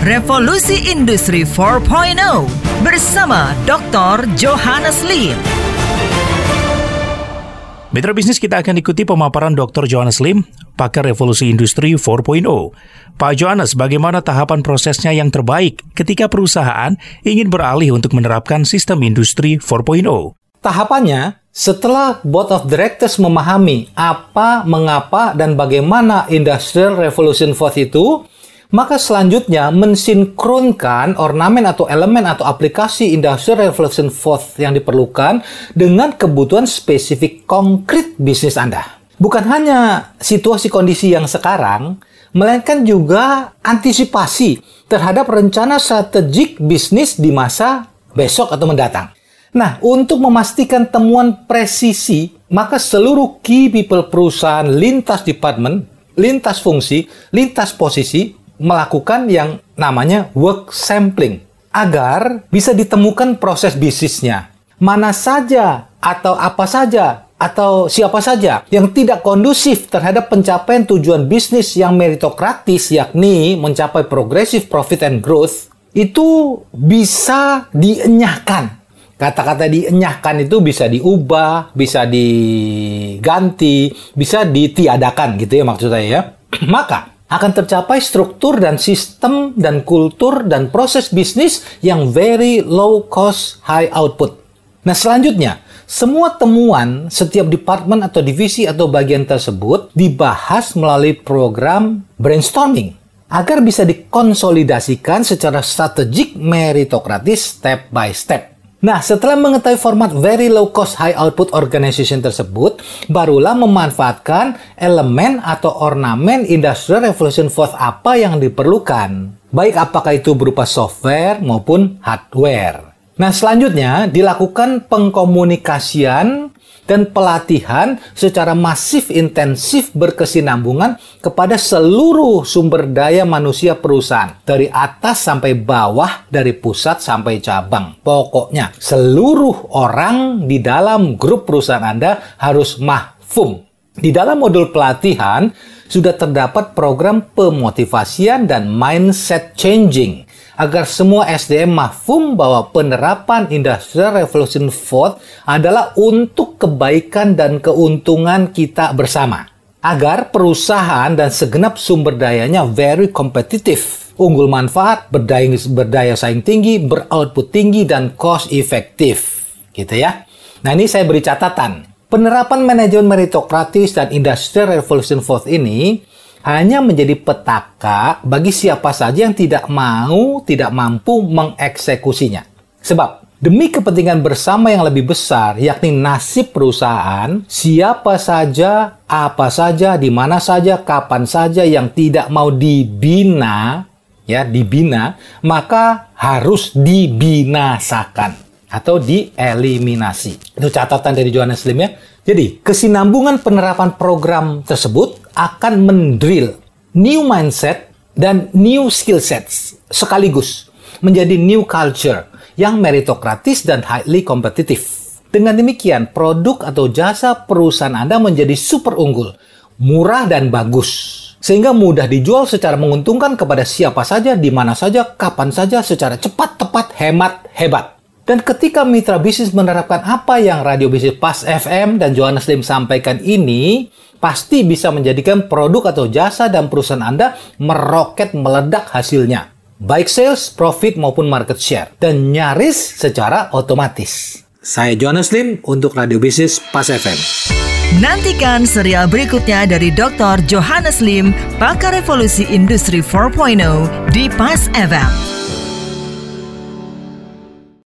Revolusi Industri 4.0 bersama Dr. Johannes Lim. Mitra bisnis kita akan ikuti pemaparan Dr. Johannes Lim, pakar revolusi industri 4.0. Pak Johannes, bagaimana tahapan prosesnya yang terbaik ketika perusahaan ingin beralih untuk menerapkan sistem industri 4.0? Tahapannya, setelah Board of Directors memahami apa, mengapa, dan bagaimana Industrial Revolution 4 itu, maka selanjutnya mensinkronkan ornamen atau elemen atau aplikasi Industrial Revolution 4 yang diperlukan dengan kebutuhan spesifik konkret bisnis Anda. Bukan hanya situasi kondisi yang sekarang, melainkan juga antisipasi terhadap rencana strategik bisnis di masa besok atau mendatang. Nah, untuk memastikan temuan presisi, maka seluruh key people perusahaan lintas department, lintas fungsi, lintas posisi melakukan yang namanya work sampling agar bisa ditemukan proses bisnisnya. Mana saja atau apa saja atau siapa saja yang tidak kondusif terhadap pencapaian tujuan bisnis yang meritokratis yakni mencapai progressive profit and growth itu bisa dienyahkan. Kata-kata dienyahkan itu bisa diubah, bisa diganti, bisa ditiadakan gitu ya maksud saya ya. Maka akan tercapai struktur dan sistem dan kultur dan proses bisnis yang very low cost high output. Nah, selanjutnya, semua temuan setiap departemen atau divisi atau bagian tersebut dibahas melalui program brainstorming agar bisa dikonsolidasikan secara strategik meritokratis step by step. Nah, setelah mengetahui format very low cost high output organization tersebut, barulah memanfaatkan elemen atau ornamen Industrial Revolution 4 apa yang diperlukan. Baik apakah itu berupa software maupun hardware. Nah, selanjutnya dilakukan pengkomunikasian dan pelatihan secara masif intensif berkesinambungan kepada seluruh sumber daya manusia perusahaan dari atas sampai bawah dari pusat sampai cabang. Pokoknya seluruh orang di dalam grup perusahaan Anda harus mahfum. Di dalam modul pelatihan sudah terdapat program pemotivasian dan mindset changing agar semua SDM mahfum bahwa penerapan Industrial Revolution 4 adalah untuk kebaikan dan keuntungan kita bersama. Agar perusahaan dan segenap sumber dayanya very kompetitif, unggul manfaat, berdaya, berdaya saing tinggi, beroutput tinggi, dan cost efektif. Gitu ya. Nah ini saya beri catatan. Penerapan manajemen meritokratis dan Industrial Revolution 4 ini hanya menjadi petaka bagi siapa saja yang tidak mau, tidak mampu mengeksekusinya. Sebab demi kepentingan bersama yang lebih besar, yakni nasib perusahaan, siapa saja, apa saja, di mana saja, kapan saja yang tidak mau dibina, ya, dibina, maka harus dibinasakan atau dieliminasi. Itu catatan dari Johannes Lim ya. Jadi, kesinambungan penerapan program tersebut akan mendrill new mindset dan new skill sets sekaligus menjadi new culture yang meritokratis dan highly kompetitif. Dengan demikian, produk atau jasa perusahaan Anda menjadi super unggul, murah dan bagus. Sehingga mudah dijual secara menguntungkan kepada siapa saja, di mana saja, kapan saja, secara cepat, tepat, hemat, hebat. Dan ketika mitra bisnis menerapkan apa yang Radio Bisnis Pas FM dan Johannes Lim sampaikan ini, pasti bisa menjadikan produk atau jasa dan perusahaan Anda meroket meledak hasilnya. Baik sales, profit maupun market share. Dan nyaris secara otomatis. Saya Johannes Lim untuk Radio Bisnis Pas FM. Nantikan serial berikutnya dari Dr. Johannes Lim, pakar revolusi industri 4.0 di Pas FM.